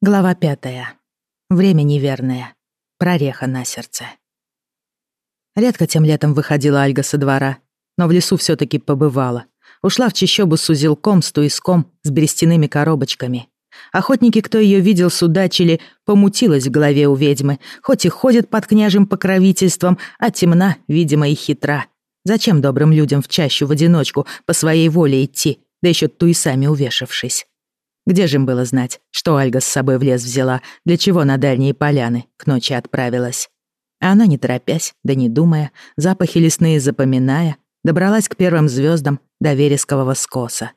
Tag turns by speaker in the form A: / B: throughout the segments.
A: Глава пятая. Время неверное. Прореха на сердце. Редко тем летом выходила Альга со двора, но в лесу все таки побывала. Ушла в чащобу с узелком, с туиском, с берестяными коробочками. Охотники, кто ее видел, судачили, помутилась в голове у ведьмы, хоть и ходит под княжим покровительством, а темна, видимо, и хитра. Зачем добрым людям в чащу в одиночку по своей воле идти, да еще туисами увешавшись? Где же им было знать, что Альга с собой в лес взяла, для чего на дальние поляны к ночи отправилась? А она, не торопясь, да не думая, запахи лесные запоминая, добралась к первым звездам до верескового скоса.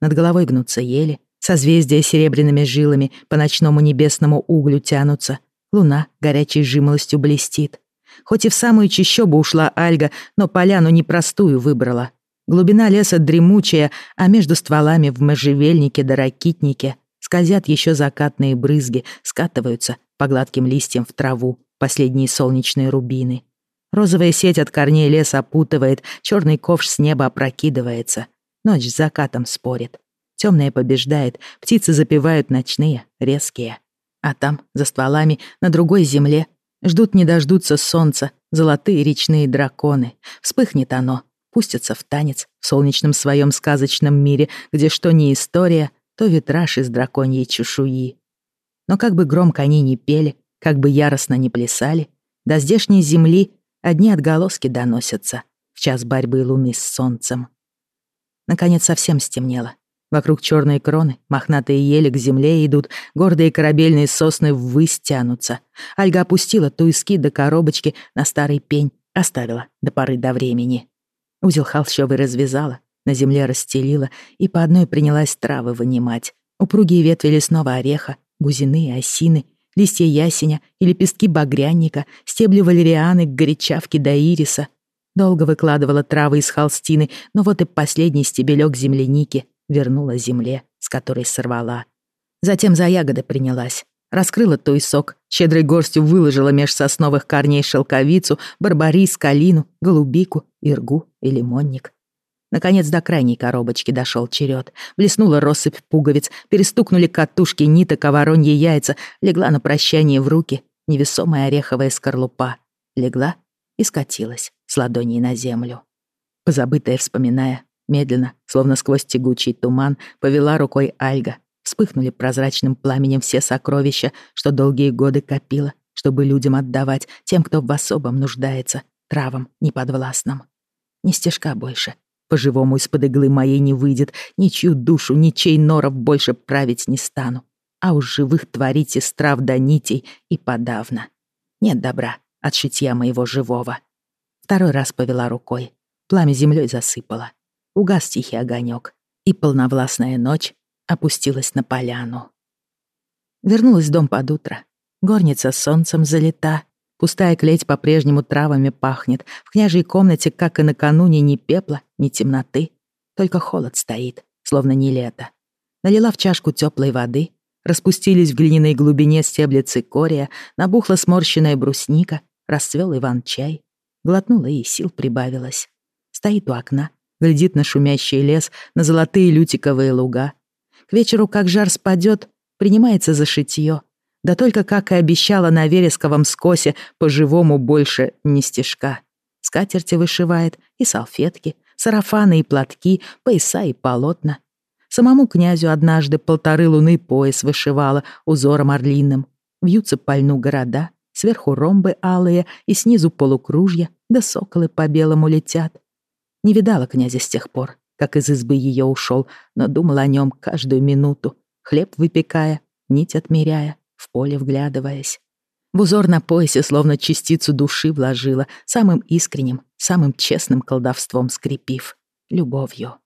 A: Над головой гнутся ели, созвездия серебряными жилами по ночному небесному углю тянутся, луна горячей жимолостью блестит. Хоть и в самую чащобу ушла Альга, но поляну непростую выбрала — Глубина леса дремучая, а между стволами в можжевельнике да ракитнике скользят еще закатные брызги, скатываются по гладким листьям в траву последние солнечные рубины. Розовая сеть от корней леса опутывает, черный ковш с неба опрокидывается. Ночь с закатом спорит. Темное побеждает, птицы запевают ночные, резкие. А там, за стволами, на другой земле, ждут не дождутся солнца, золотые речные драконы. Вспыхнет оно, пустятся в танец в солнечном своем сказочном мире, где что не история, то витраж из драконьей чешуи. Но как бы громко они ни пели, как бы яростно ни плясали, до здешней земли одни отголоски доносятся в час борьбы луны с солнцем. Наконец совсем стемнело. Вокруг черные кроны, мохнатые ели к земле идут, гордые корабельные сосны ввысь тянутся. Альга опустила туиски до коробочки на старый пень, оставила до поры до времени. Узел холщовый развязала, на земле расстелила и по одной принялась травы вынимать. Упругие ветви лесного ореха, бузины, осины, листья ясеня и лепестки багрянника, стебли валерианы, горячавки до ириса. Долго выкладывала травы из холстины, но вот и последний стебелек земляники вернула земле, с которой сорвала. Затем за ягоды принялась. Раскрыла туесок, щедрой горстью выложила меж сосновых корней шелковицу, барбарис, калину, голубику, иргу и лимонник. Наконец до крайней коробочки дошел черед. Блеснула россыпь пуговиц, перестукнули катушки ниток, а воронье яйца, легла на прощание в руки невесомая ореховая скорлупа. Легла и скатилась с ладоней на землю. Позабытая вспоминая, медленно, словно сквозь тягучий туман, повела рукой Альга, Вспыхнули прозрачным пламенем все сокровища, что долгие годы копила, чтобы людям отдавать, тем, кто в особом нуждается, травам неподвластным. Ни стежка больше. По-живому из-под иглы моей не выйдет, ничью душу, ничей норов больше править не стану. А уж живых творить из трав до нитей и подавно. Нет добра от шитья моего живого. Второй раз повела рукой. Пламя землей засыпало. Угас тихий огонек, и полновластная ночь опустилась на поляну. Вернулась в дом под утро. Горница с солнцем залита. Пустая клеть по-прежнему травами пахнет. В княжей комнате, как и накануне, ни пепла, ни темноты. Только холод стоит, словно не лето. Налила в чашку теплой воды. Распустились в глиняной глубине стебли цикория. Набухла сморщенная брусника. Расцвел Иван-чай. Глотнула и сил прибавилось. Стоит у окна, глядит на шумящий лес, на золотые лютиковые луга, к вечеру, как жар спадет, принимается за шитье. Да только, как и обещала на вересковом скосе, по-живому больше не стежка. Скатерти вышивает и салфетки, сарафаны и платки, пояса и полотна. Самому князю однажды полторы луны пояс вышивала узором орлиным. Вьются по льну города, сверху ромбы алые и снизу полукружья, да соколы по белому летят. Не видала князя с тех пор как из избы ее ушел, но думал о нем каждую минуту, хлеб выпекая, нить отмеряя, в поле вглядываясь. В узор на поясе словно частицу души вложила, самым искренним, самым честным колдовством скрепив, любовью.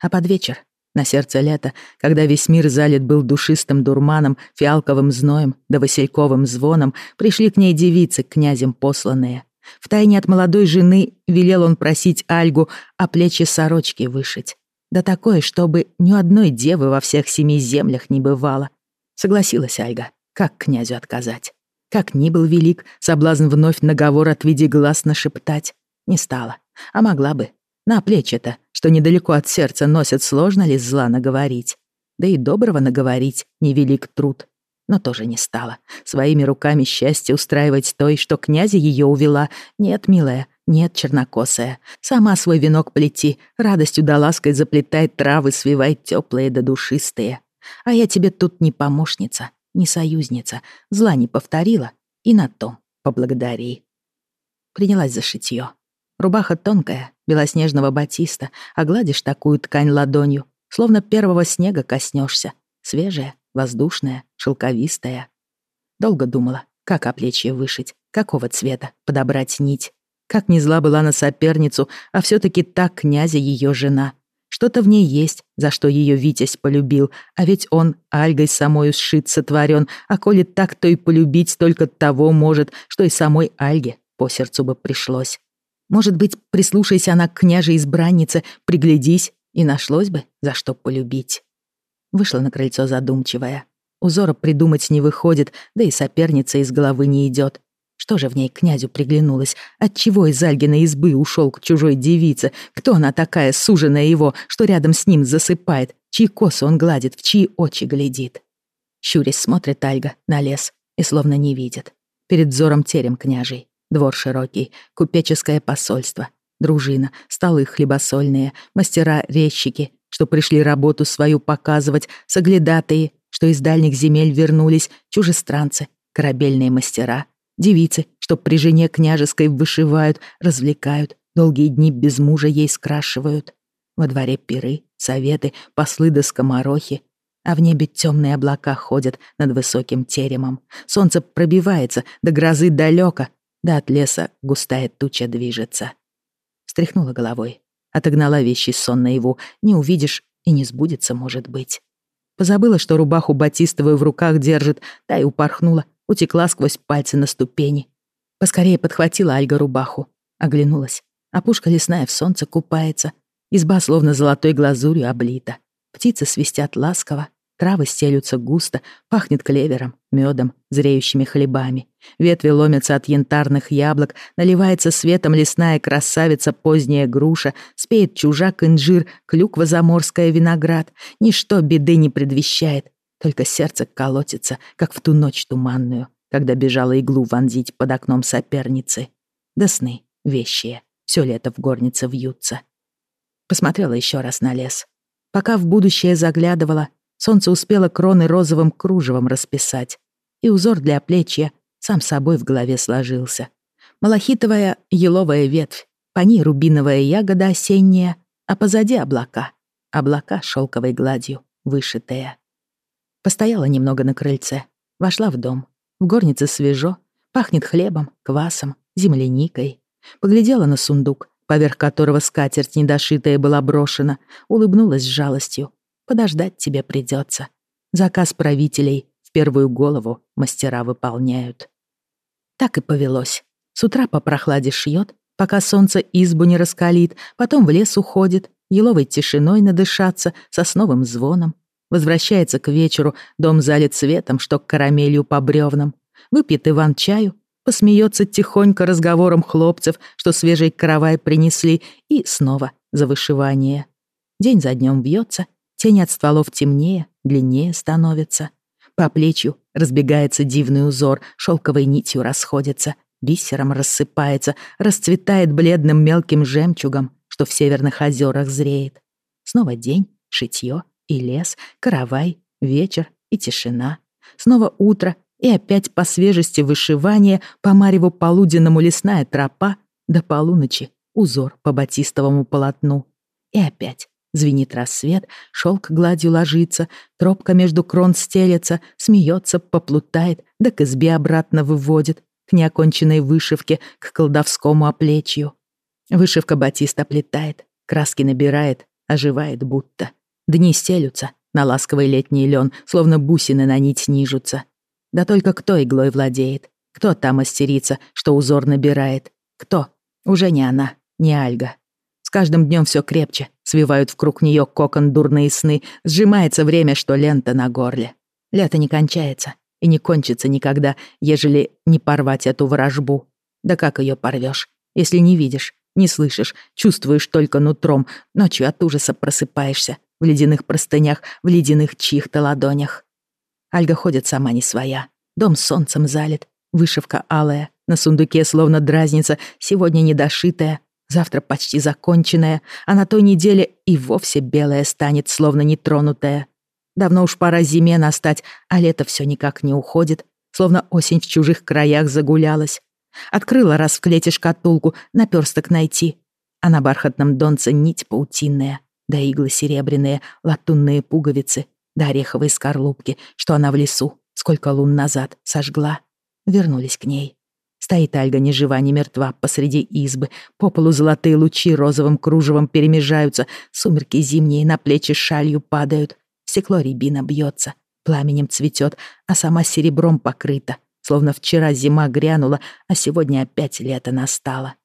A: А под вечер, на сердце лета, когда весь мир залит был душистым дурманом, фиалковым зноем да васильковым звоном, пришли к ней девицы, князем посланные. Втайне от молодой жены велел он просить Альгу о плечи сорочки вышить. Да такое, чтобы ни одной девы во всех семи землях не бывало. Согласилась Альга, как князю отказать. Как ни был велик, соблазн вновь наговор от виде глаз нашептать. Не стала, а могла бы. На плечи-то, что недалеко от сердца носят, сложно ли зла наговорить? Да и доброго наговорить невелик труд. Но тоже не стала. Своими руками счастье устраивать той, что князя ее увела. Нет, милая, нет, чернокосая. Сама свой венок плети, радостью да лаской заплетай травы, свивай теплые да душистые. А я тебе тут не помощница, не союзница, зла не повторила, и на том поблагодари. Принялась за шитьё. Рубаха тонкая, белоснежного батиста, а гладишь такую ткань ладонью, словно первого снега коснешься, свежая, воздушная, шелковистая. Долго думала, как оплечье вышить, какого цвета подобрать нить. Как не зла была на соперницу, а все таки так князя ее жена. Что-то в ней есть, за что ее Витязь полюбил, а ведь он Альгой самою сшит сотворен, а коли так, то и полюбить только того может, что и самой Альге по сердцу бы пришлось. Может быть, прислушайся она к княже избраннице, приглядись, и нашлось бы, за что полюбить. Вышла на крыльцо задумчивая. Узора придумать не выходит, да и соперница из головы не идет. Что же в ней князю приглянулось? Отчего из Альгиной избы ушел к чужой девице? Кто она такая, суженая его, что рядом с ним засыпает? Чьи косы он гладит, в чьи очи глядит? Щурясь смотрит Альга на лес и словно не видит. Перед взором терем княжий, двор широкий, купеческое посольство, дружина, столы хлебосольные, мастера-резчики, что пришли работу свою показывать, соглядатые, что из дальних земель вернулись, чужестранцы, корабельные мастера, девицы, что при жене княжеской вышивают, развлекают, долгие дни без мужа ей скрашивают. Во дворе пиры, советы, послы да скоморохи, а в небе темные облака ходят над высоким теремом. Солнце пробивается, до грозы далеко, да от леса густая туча движется. Встряхнула головой, Отогнала вещи сон наяву. Не увидишь и не сбудется, может быть. Позабыла, что рубаху батистовую в руках держит, да и упорхнула, утекла сквозь пальцы на ступени. Поскорее подхватила Альга рубаху, оглянулась. Опушка лесная в солнце купается, изба словно золотой глазурью облита. Птицы свистят ласково, Травы стелются густо, пахнет клевером, медом, зреющими хлебами. Ветви ломятся от янтарных яблок, наливается светом лесная красавица поздняя груша, спеет чужак инжир, клюква заморская виноград. Ничто беды не предвещает, только сердце колотится, как в ту ночь туманную, когда бежала иглу вонзить под окном соперницы. Да сны, вещие, все лето в горнице вьются. Посмотрела еще раз на лес. Пока в будущее заглядывала, Солнце успело кроны розовым кружевом расписать, и узор для плечья сам собой в голове сложился. Малахитовая еловая ветвь, по ней рубиновая ягода осенняя, а позади облака. Облака шелковой гладью, вышитые. Постояла немного на крыльце, вошла в дом. В горнице свежо, пахнет хлебом, квасом, земляникой. Поглядела на сундук, поверх которого скатерть недошитая была брошена, улыбнулась с жалостью, Подождать тебе придется. Заказ правителей в первую голову мастера выполняют. Так и повелось. С утра по прохладе шьет, пока солнце избу не раскалит, потом в лес уходит, еловой тишиной надышаться, сосновым звоном. Возвращается к вечеру, дом залит светом, что карамелью по бревнам. Выпьет Иван чаю, посмеется тихонько разговором хлопцев, что свежий каравай принесли, и снова за вышивание. День за днем бьется, Тень от стволов темнее, длиннее становится. По плечу разбегается дивный узор, шелковой нитью расходится, бисером рассыпается, расцветает бледным мелким жемчугом, что в северных озерах зреет. Снова день, шитье и лес, каравай, вечер и тишина. Снова утро, и опять по свежести вышивания, по мареву полуденному лесная тропа, до полуночи узор по батистовому полотну. И опять Звенит рассвет, шелк гладью ложится, тропка между крон стелется, смеется, поплутает, да к избе обратно выводит, к неоконченной вышивке, к колдовскому оплечью. Вышивка батиста плетает, краски набирает, оживает будто. Дни стелются, на ласковый летний лен, словно бусины на нить нижутся. Да только кто иглой владеет? Кто та мастерица, что узор набирает? Кто? Уже не она, не Альга каждым днем все крепче, свивают вокруг нее кокон дурные сны, сжимается время, что лента на горле. Лето не кончается и не кончится никогда, ежели не порвать эту ворожбу. Да как ее порвешь, если не видишь, не слышишь, чувствуешь только нутром, ночью от ужаса просыпаешься в ледяных простынях, в ледяных чьих-то ладонях. Альга ходит сама не своя. Дом солнцем залит, вышивка алая, на сундуке словно дразнится, сегодня недошитая, завтра почти законченная, а на той неделе и вовсе белая станет, словно нетронутая. Давно уж пора зиме настать, а лето все никак не уходит, словно осень в чужих краях загулялась. Открыла раз в клете шкатулку, наперсток найти, а на бархатном донце нить паутинная, да иглы серебряные, латунные пуговицы, да ореховые скорлупки, что она в лесу, сколько лун назад, сожгла. Вернулись к ней. Стоит Альга ни жива, ни мертва посреди избы. По полу золотые лучи розовым кружевом перемежаются, сумерки зимние на плечи шалью падают. Стекло рябина бьется, пламенем цветет, а сама серебром покрыта, словно вчера зима грянула, а сегодня опять лето настало.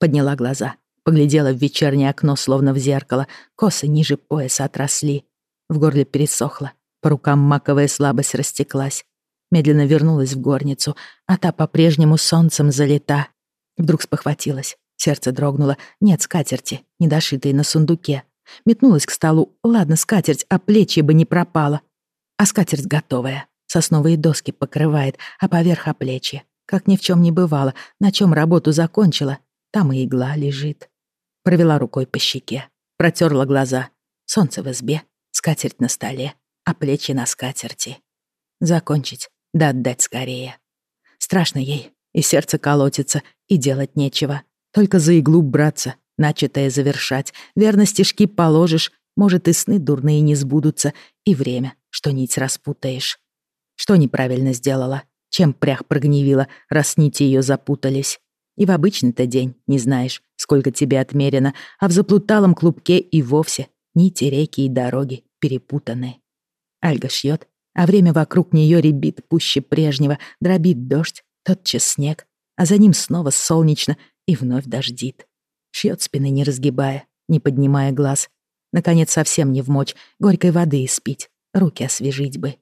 A: Подняла глаза, поглядела в вечернее окно, словно в зеркало, косы ниже пояса отросли. В горле пересохло, по рукам маковая слабость растеклась. Медленно вернулась в горницу, а та по-прежнему солнцем залита. Вдруг спохватилась, сердце дрогнуло. Нет скатерти, недошитой на сундуке. Метнулась к столу. Ладно, скатерть, а плечи бы не пропало. А скатерть готовая. Сосновые доски покрывает, а поверх о плечи. Как ни в чем не бывало, на чем работу закончила, там и игла лежит. Провела рукой по щеке, протерла глаза. Солнце в избе, скатерть на столе, а плечи на скатерти. Закончить, да отдать скорее. Страшно ей, и сердце колотится, и делать нечего. Только за иглу браться, начатое завершать. Верно стежки положишь, может, и сны дурные не сбудутся, и время, что нить распутаешь. Что неправильно сделала? Чем прях прогневила, раз нити ее запутались? И в обычный-то день не знаешь, сколько тебе отмерено, а в заплуталом клубке и вовсе нити, реки и дороги перепутаны. Альга шьет, а время вокруг нее ребит пуще прежнего, дробит дождь, тотчас снег, а за ним снова солнечно и вновь дождит. Шьет спины, не разгибая, не поднимая глаз. Наконец, совсем не в мочь, горькой воды испить, руки освежить бы.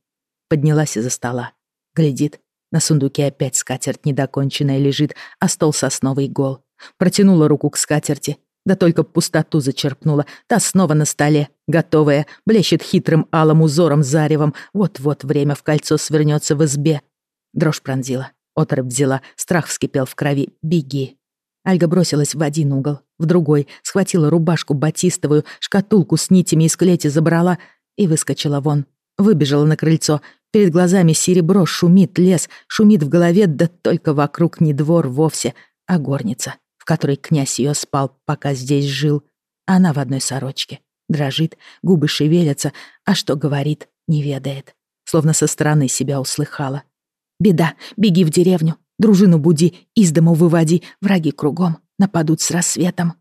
A: Поднялась из-за стола. Глядит, на сундуке опять скатерть недоконченная лежит, а стол сосновый гол. Протянула руку к скатерти, да только пустоту зачерпнула. Та снова на столе, готовая, блещет хитрым алым узором заревом. Вот-вот время в кольцо свернется в избе. Дрожь пронзила, отрыв взяла, страх вскипел в крови. «Беги!» Альга бросилась в один угол, в другой, схватила рубашку батистовую, шкатулку с нитями из клети забрала и выскочила вон. Выбежала на крыльцо. Перед глазами серебро шумит лес, шумит в голове, да только вокруг не двор вовсе, а горница которой князь ее спал, пока здесь жил. Она в одной сорочке. Дрожит, губы шевелятся, а что говорит, не ведает. Словно со стороны себя услыхала. «Беда, беги в деревню, дружину буди, из дому выводи, враги кругом, нападут с рассветом».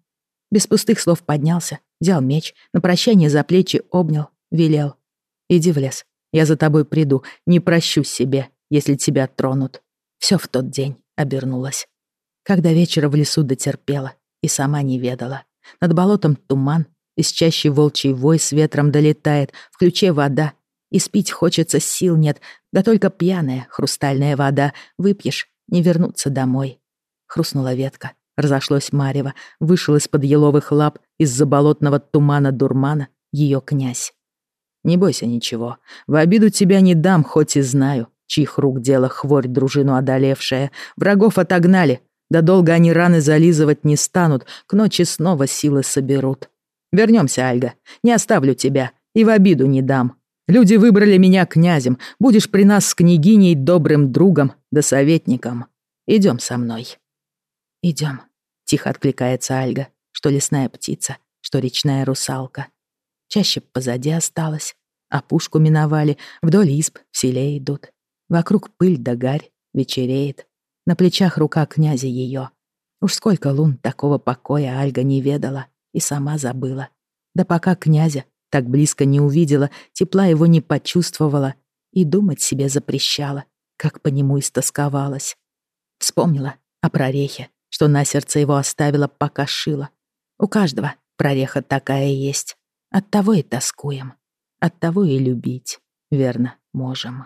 A: Без пустых слов поднялся, взял меч, на прощание за плечи обнял, велел. «Иди в лес, я за тобой приду, не прощу себе, если тебя тронут». Все в тот день обернулось когда вечера в лесу дотерпела и сама не ведала. Над болотом туман, из чащи волчий вой с ветром долетает, в ключе вода, и спить хочется, сил нет, да только пьяная хрустальная вода, выпьешь, не вернуться домой. Хрустнула ветка, разошлось марево, вышел из-под еловых лап, из-за болотного тумана дурмана, ее князь. Не бойся ничего, в обиду тебя не дам, хоть и знаю, чьих рук дело хворь дружину одолевшая. Врагов отогнали, да долго они раны зализывать не станут, к ночи снова силы соберут. Вернемся, Альга, не оставлю тебя и в обиду не дам. Люди выбрали меня князем, будешь при нас с княгиней добрым другом да советником. Идем со мной. Идем, тихо откликается Альга, что лесная птица, что речная русалка. Чаще позади осталось, а пушку миновали, вдоль изб в селе идут. Вокруг пыль да гарь, вечереет, на плечах рука князя ее. Уж сколько лун такого покоя Альга не ведала и сама забыла. Да пока князя так близко не увидела, тепла его не почувствовала и думать себе запрещала, как по нему истосковалась. Вспомнила о прорехе, что на сердце его оставила, пока шила. У каждого прореха такая есть. Оттого и тоскуем. Оттого и любить, верно, можем.